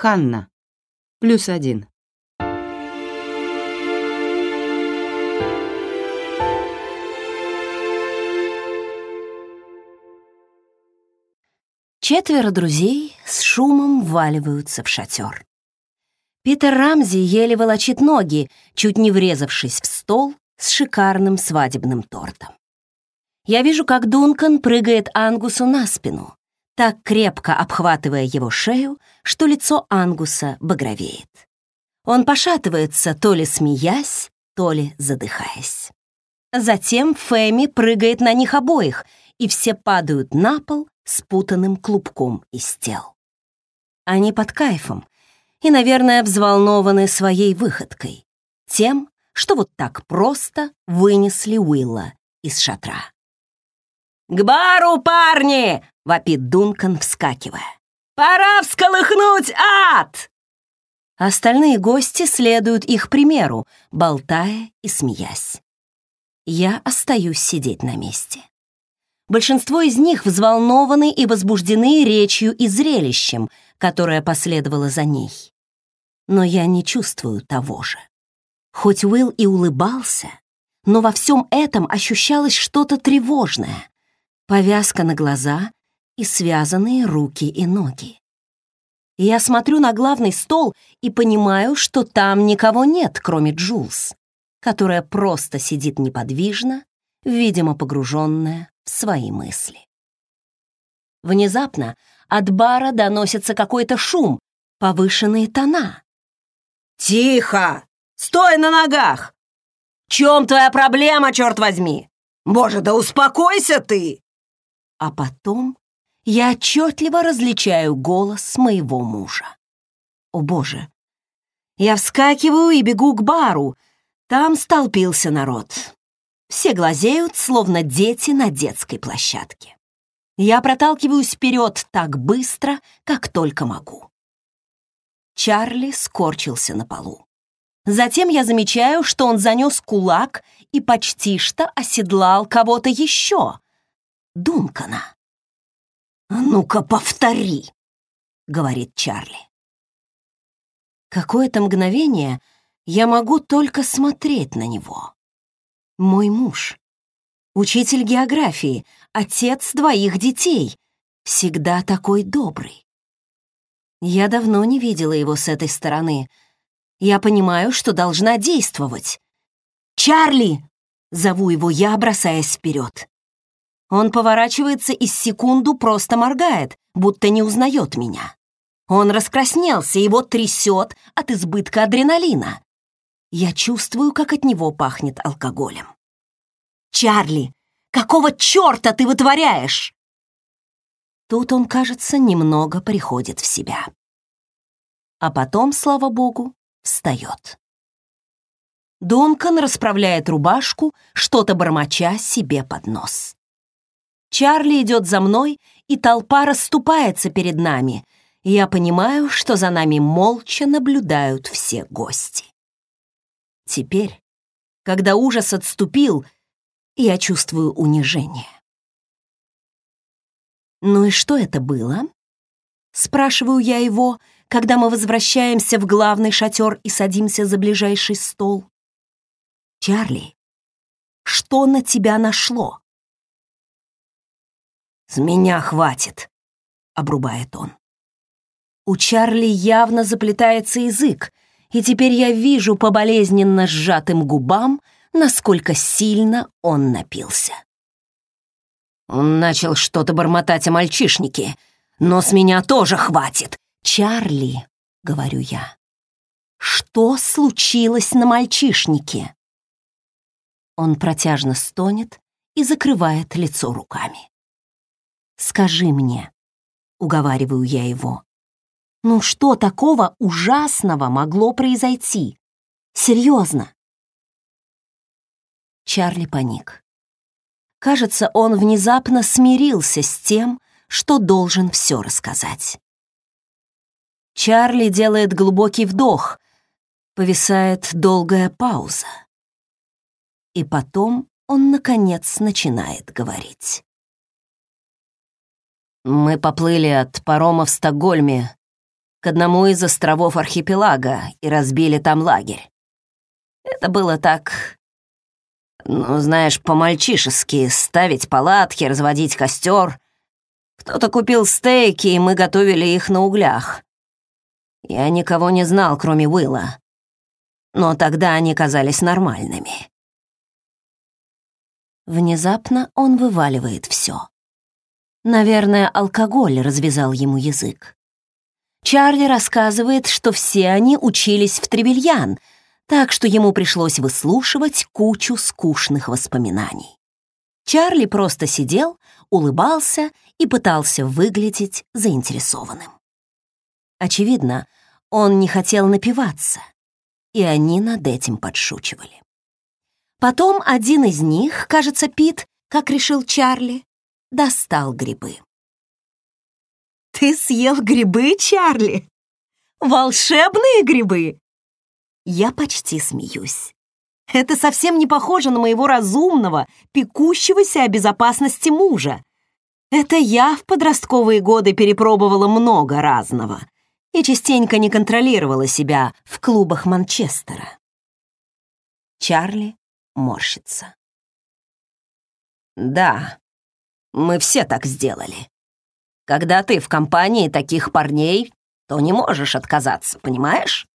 Ханна. Плюс один. Четверо друзей с шумом вваливаются в шатер. Питер Рамзи еле волочит ноги, чуть не врезавшись в стол с шикарным свадебным тортом. Я вижу, как Дункан прыгает Ангусу на спину, так крепко обхватывая его шею, что лицо Ангуса багровеет. Он пошатывается, то ли смеясь, то ли задыхаясь. Затем Фэми прыгает на них обоих, и все падают на пол спутанным клубком из тел. Они под кайфом и, наверное, взволнованы своей выходкой, тем, что вот так просто вынесли Уилла из шатра. «К бару, парни!» — вопит Дункан, вскакивая. «Пора всколыхнуть ад!» Остальные гости следуют их примеру, болтая и смеясь. Я остаюсь сидеть на месте. Большинство из них взволнованы и возбуждены речью и зрелищем, которое последовало за ней. Но я не чувствую того же. Хоть Уилл и улыбался, но во всем этом ощущалось что-то тревожное. Повязка на глаза и связанные руки и ноги. Я смотрю на главный стол и понимаю, что там никого нет, кроме Джулс, которая просто сидит неподвижно, видимо, погруженная свои мысли. Внезапно от бара доносится какой-то шум, повышенные тона. «Тихо! Стой на ногах! В чем твоя проблема, черт возьми? Боже, да успокойся ты!» А потом я отчетливо различаю голос моего мужа. О боже! Я вскакиваю и бегу к бару. Там столпился народ. Все глазеют, словно дети на детской площадке. Я проталкиваюсь вперед так быстро, как только могу. Чарли скорчился на полу. Затем я замечаю, что он занес кулак и почти что оседлал кого-то еще. Дункана. «Ну-ка, повтори!» — говорит Чарли. Какое-то мгновение я могу только смотреть на него мой муж. Учитель географии, отец двоих детей, всегда такой добрый. Я давно не видела его с этой стороны. Я понимаю, что должна действовать. «Чарли!» — зову его я, бросаясь вперед. Он поворачивается и секунду просто моргает, будто не узнает меня. Он раскраснелся, его трясет от избытка адреналина. Я чувствую, как от него пахнет алкоголем. «Чарли, какого черта ты вытворяешь?» Тут он, кажется, немного приходит в себя. А потом, слава богу, встает. Дункан расправляет рубашку, что-то бормоча себе под нос. Чарли идет за мной, и толпа расступается перед нами. Я понимаю, что за нами молча наблюдают все гости. Теперь, когда ужас отступил, я чувствую унижение. «Ну и что это было?» Спрашиваю я его, когда мы возвращаемся в главный шатер и садимся за ближайший стол. «Чарли, что на тебя нашло?» «С меня хватит», — обрубает он. У Чарли явно заплетается язык, и теперь я вижу по болезненно сжатым губам, насколько сильно он напился. Он начал что-то бормотать о мальчишнике, но с меня тоже хватит. «Чарли», — говорю я, — «что случилось на мальчишнике?» Он протяжно стонет и закрывает лицо руками. «Скажи мне», — уговариваю я его, ну что такого ужасного могло произойти? Серьезно. Чарли паник. Кажется, он внезапно смирился с тем, что должен все рассказать. Чарли делает глубокий вдох, повисает долгая пауза. И потом он, наконец, начинает говорить. Мы поплыли от парома в Стокгольме к одному из островов архипелага и разбили там лагерь. Это было так... Ну, знаешь, по-мальчишески ставить палатки, разводить костер. Кто-то купил стейки, и мы готовили их на углях. Я никого не знал, кроме Уилла. Но тогда они казались нормальными. Внезапно он вываливает все. Наверное, алкоголь развязал ему язык. Чарли рассказывает, что все они учились в Тревельян, так что ему пришлось выслушивать кучу скучных воспоминаний. Чарли просто сидел, улыбался и пытался выглядеть заинтересованным. Очевидно, он не хотел напиваться, и они над этим подшучивали. Потом один из них, кажется, Пит, как решил Чарли, достал грибы. «Ты съел грибы, Чарли? Волшебные грибы?» Я почти смеюсь. Это совсем не похоже на моего разумного, пекущегося о безопасности мужа. Это я в подростковые годы перепробовала много разного и частенько не контролировала себя в клубах Манчестера. Чарли морщится. Да, мы все так сделали. Когда ты в компании таких парней, то не можешь отказаться, понимаешь?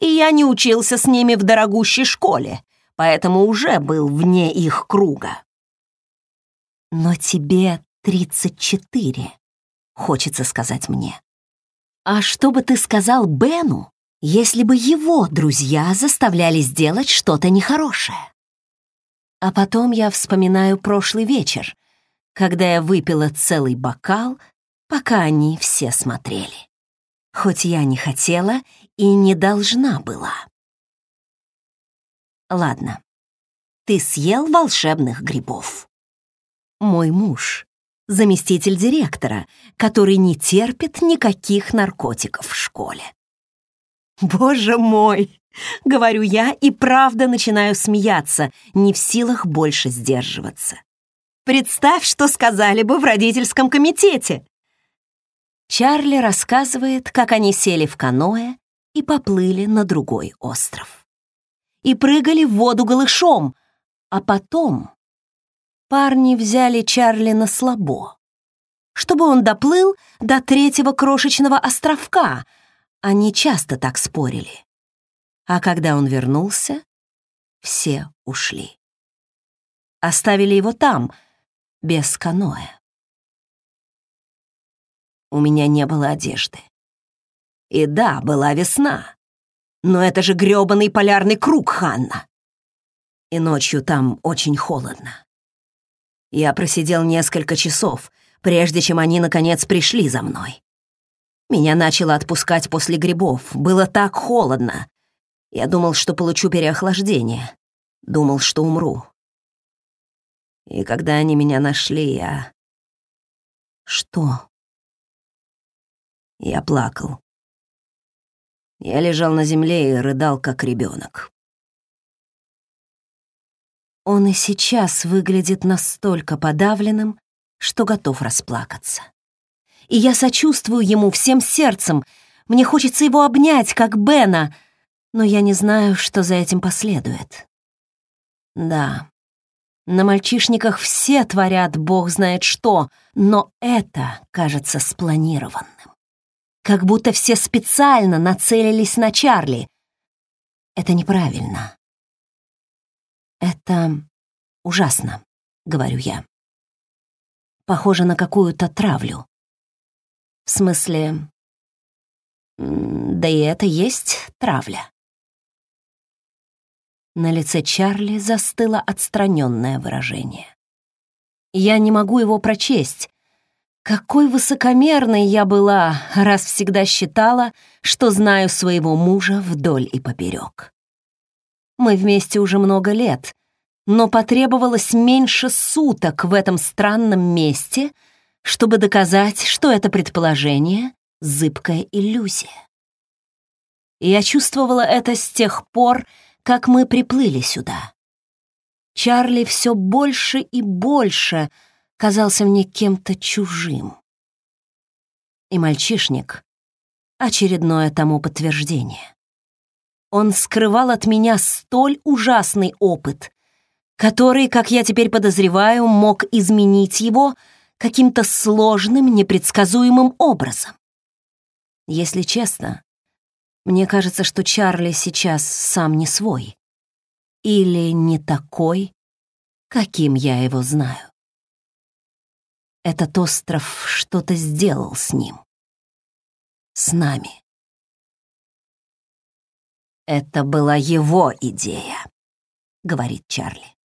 И я не учился с ними в дорогущей школе, поэтому уже был вне их круга. Но тебе 34, хочется сказать мне. А что бы ты сказал Бену, если бы его друзья заставляли сделать что-то нехорошее? А потом я вспоминаю прошлый вечер, когда я выпила целый бокал, пока они все смотрели. Хоть я не хотела и не должна была. Ладно, ты съел волшебных грибов. Мой муж — заместитель директора, который не терпит никаких наркотиков в школе. Боже мой! Говорю я и правда начинаю смеяться, не в силах больше сдерживаться. Представь, что сказали бы в родительском комитете. Чарли рассказывает, как они сели в каноэ и поплыли на другой остров. И прыгали в воду голышом, а потом парни взяли Чарли на слабо, чтобы он доплыл до третьего крошечного островка. Они часто так спорили. А когда он вернулся, все ушли. Оставили его там — без каноэ. У меня не было одежды. И да, была весна. Но это же грёбаный полярный круг, Ханна. И ночью там очень холодно. Я просидел несколько часов, прежде чем они, наконец, пришли за мной. Меня начало отпускать после грибов. Было так холодно. Я думал, что получу переохлаждение. Думал, что умру. И когда они меня нашли, я... Что? Я плакал. Я лежал на земле и рыдал, как ребенок. Он и сейчас выглядит настолько подавленным, что готов расплакаться. И я сочувствую ему всем сердцем. Мне хочется его обнять, как Бена, но я не знаю, что за этим последует. Да, на мальчишниках все творят бог знает что, но это кажется спланированным. Как будто все специально нацелились на Чарли. Это неправильно. Это ужасно, говорю я. Похоже на какую-то травлю. В смысле... Да и это есть травля. На лице Чарли застыло отстраненное выражение. Я не могу его прочесть. Какой высокомерной я была, раз всегда считала, что знаю своего мужа вдоль и поперек. Мы вместе уже много лет, но потребовалось меньше суток в этом странном месте, чтобы доказать, что это предположение — зыбкая иллюзия. Я чувствовала это с тех пор, как мы приплыли сюда. Чарли все больше и больше казался мне кем-то чужим. И мальчишник очередное тому подтверждение. Он скрывал от меня столь ужасный опыт, который, как я теперь подозреваю, мог изменить его каким-то сложным, непредсказуемым образом. Если честно, мне кажется, что Чарли сейчас сам не свой. Или не такой, каким я его знаю. Этот остров что-то сделал с ним. С нами. «Это была его идея», — говорит Чарли.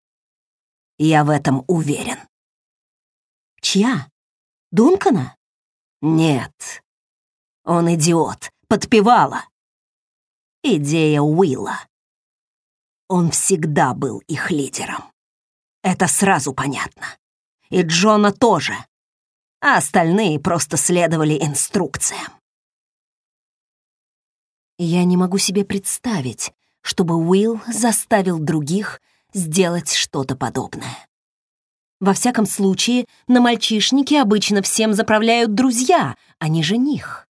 «Я в этом уверен». «Чья? Дункана?» «Нет. Он идиот. Подпевала. Идея Уилла. Он всегда был их лидером. Это сразу понятно. И Джона тоже. А остальные просто следовали инструкциям. Я не могу себе представить, чтобы Уилл заставил других сделать что-то подобное. Во всяком случае, на мальчишнике обычно всем заправляют друзья, а не жених.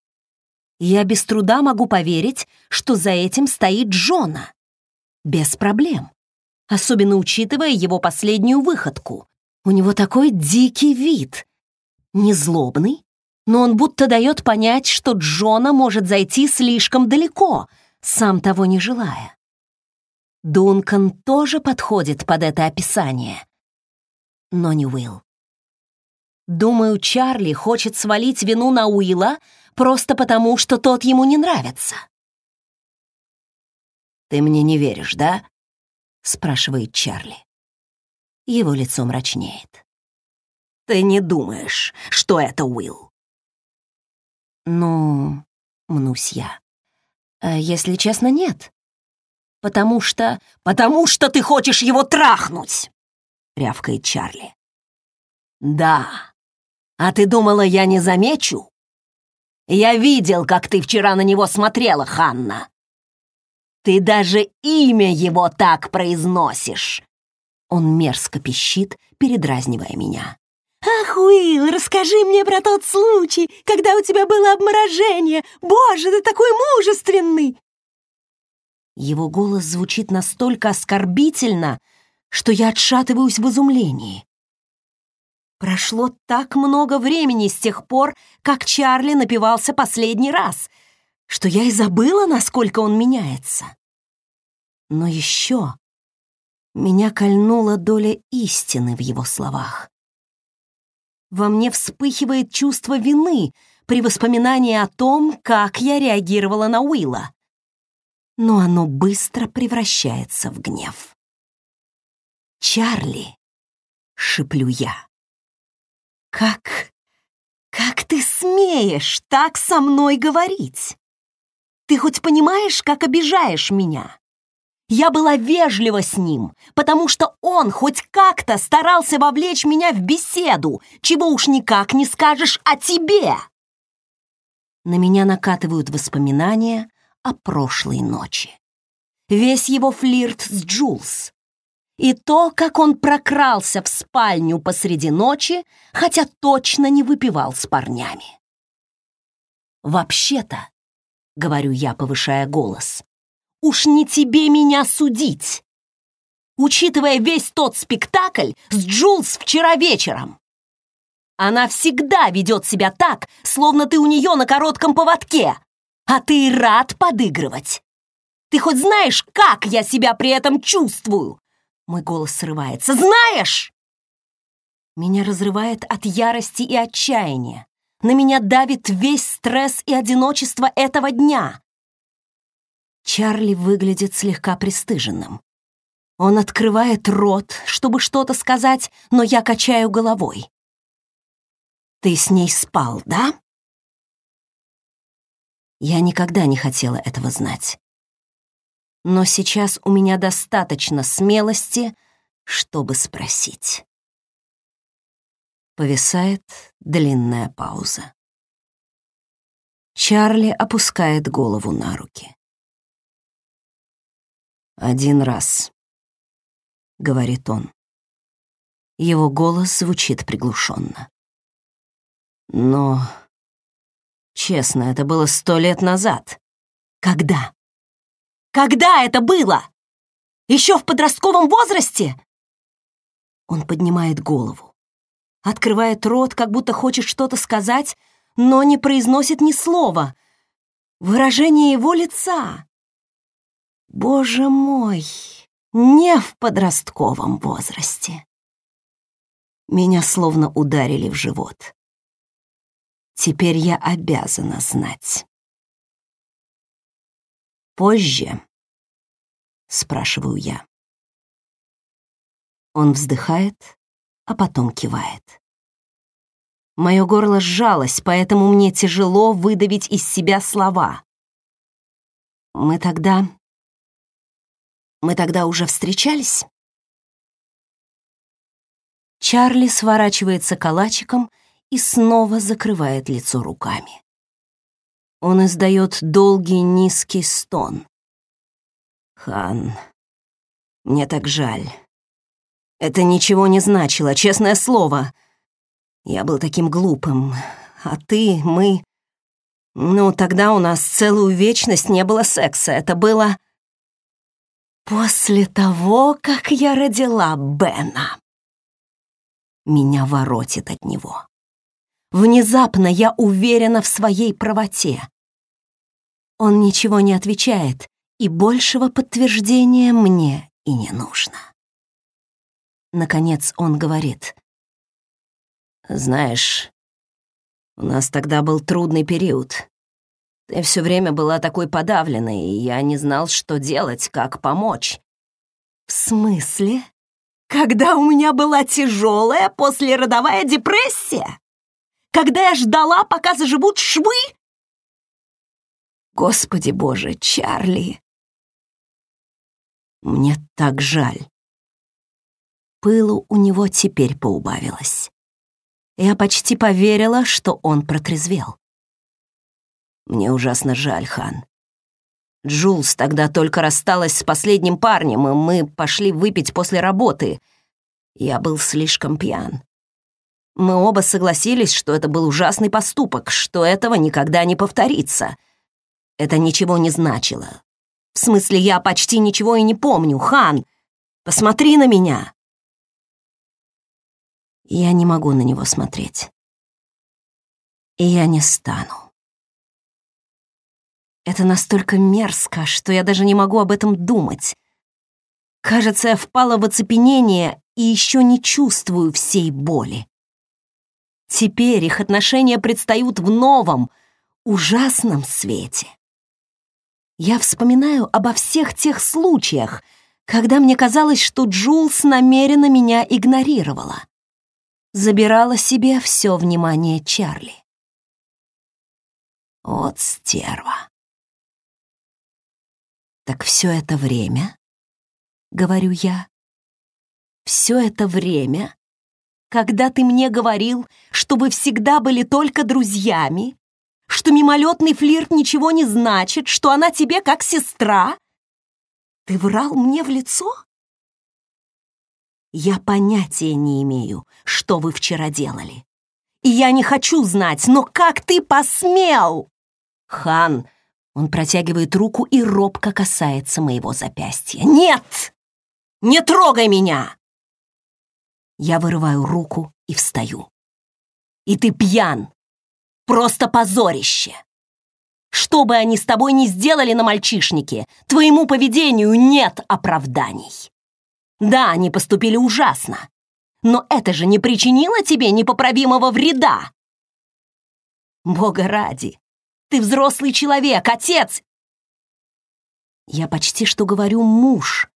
Я без труда могу поверить, что за этим стоит Джона. Без проблем особенно учитывая его последнюю выходку. У него такой дикий вид. Не злобный, но он будто дает понять, что Джона может зайти слишком далеко, сам того не желая. Дункан тоже подходит под это описание, но не Уилл. Думаю, Чарли хочет свалить вину на Уилла просто потому, что тот ему не нравится. «Ты мне не веришь, да?» спрашивает Чарли. Его лицо мрачнеет. Ты не думаешь, что это Уилл? Ну, мнусь я. А если честно, нет. Потому что... Потому что ты хочешь его трахнуть! Рявкает Чарли. Да. А ты думала, я не замечу? Я видел, как ты вчера на него смотрела, Ханна. Ты даже имя его так произносишь!» Он мерзко пищит, передразнивая меня. «Ах, Уилл, расскажи мне про тот случай, когда у тебя было обморожение! Боже, ты такой мужественный!» Его голос звучит настолько оскорбительно, что я отшатываюсь в изумлении. Прошло так много времени с тех пор, как Чарли напивался последний раз, что я и забыла, насколько он меняется. Но еще меня кольнула доля истины в его словах. Во мне вспыхивает чувство вины при воспоминании о том, как я реагировала на Уилла. Но оно быстро превращается в гнев. «Чарли!» — шиплю я. «Как... как ты смеешь так со мной говорить? Ты хоть понимаешь, как обижаешь меня? Я была вежлива с ним, потому что он хоть как-то старался вовлечь меня в беседу, чего уж никак не скажешь о тебе. На меня накатывают воспоминания о прошлой ночи. Весь его флирт с Джулс. И то, как он прокрался в спальню посреди ночи, хотя точно не выпивал с парнями. Вообще-то, говорю я, повышая голос. Уж не тебе меня судить. Учитывая весь тот спектакль с Джулс вчера вечером. Она всегда ведет себя так, словно ты у нее на коротком поводке, а ты рад подыгрывать. Ты хоть знаешь, как я себя при этом чувствую? Мой голос срывается. Знаешь? Меня разрывает от ярости и отчаяния. На меня давит весь стресс и одиночество этого дня. Чарли выглядит слегка пристыженным. Он открывает рот, чтобы что-то сказать, но я качаю головой. «Ты с ней спал, да?» Я никогда не хотела этого знать. Но сейчас у меня достаточно смелости, чтобы спросить. Повисает длинная пауза. Чарли опускает голову на руки. «Один раз», — говорит он. Его голос звучит приглушенно. Но Честно, это было сто лет назад. Когда? Когда это было? Еще в подростковом возрасте? Он поднимает голову, открывает рот, как будто хочет что-то сказать, но не произносит ни слова. Выражение его лица. Боже мой, не в подростковом возрасте. Меня словно ударили в живот. Теперь я обязана знать. Позже, спрашиваю я. Он вздыхает, а потом кивает. Мое горло сжалось, поэтому мне тяжело выдавить из себя слова. Мы тогда... Мы тогда уже встречались? Чарли сворачивается калачиком и снова закрывает лицо руками. Он издает долгий низкий стон. «Хан, мне так жаль. Это ничего не значило, честное слово. Я был таким глупым. А ты, мы... Ну, тогда у нас целую вечность не было секса. Это было... После того, как я родила Бена. Меня воротит от него. Внезапно я уверена в своей правоте. Он ничего не отвечает, и большего подтверждения мне и не нужно. Наконец он говорит. «Знаешь, у нас тогда был трудный период. Ты все время была такой подавленной, и я не знал, что делать, как помочь». «В смысле? Когда у меня была тяжелая послеродовая депрессия? Когда я ждала, пока заживут швы?» «Господи боже, Чарли!» Мне так жаль пылу у него теперь поубавилось. Я почти поверила, что он протрезвел. Мне ужасно жаль, Хан. Джулс тогда только рассталась с последним парнем, и мы пошли выпить после работы. Я был слишком пьян. Мы оба согласились, что это был ужасный поступок, что этого никогда не повторится. Это ничего не значило. В смысле, я почти ничего и не помню, Хан. Посмотри на меня. Я не могу на него смотреть. И я не стану. Это настолько мерзко, что я даже не могу об этом думать. Кажется, я впала в оцепенение и еще не чувствую всей боли. Теперь их отношения предстают в новом, ужасном свете. Я вспоминаю обо всех тех случаях, когда мне казалось, что Джулс намеренно меня игнорировала забирала себе все внимание Чарли. Вот стерва. Так все это время, говорю я, все это время, когда ты мне говорил, что вы всегда были только друзьями, что мимолетный флирт ничего не значит, что она тебе как сестра, ты врал мне в лицо? Я понятия не имею, что вы вчера делали. И я не хочу знать, но как ты посмел? Хан, он протягивает руку и робко касается моего запястья. Нет! Не трогай меня! Я вырываю руку и встаю. И ты пьян. Просто позорище. Что бы они с тобой ни сделали на мальчишнике, твоему поведению нет оправданий. Да, они поступили ужасно, но это же не причинило тебе непоправимого вреда. Бога ради, ты взрослый человек, отец. Я почти что говорю «муж»,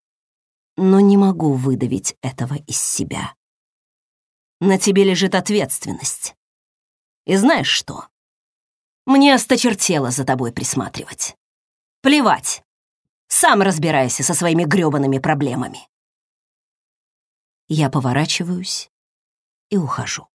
но не могу выдавить этого из себя. На тебе лежит ответственность. И знаешь что? Мне осточертело за тобой присматривать. Плевать. Сам разбирайся со своими грёбаными проблемами. Я поворачиваюсь и ухожу.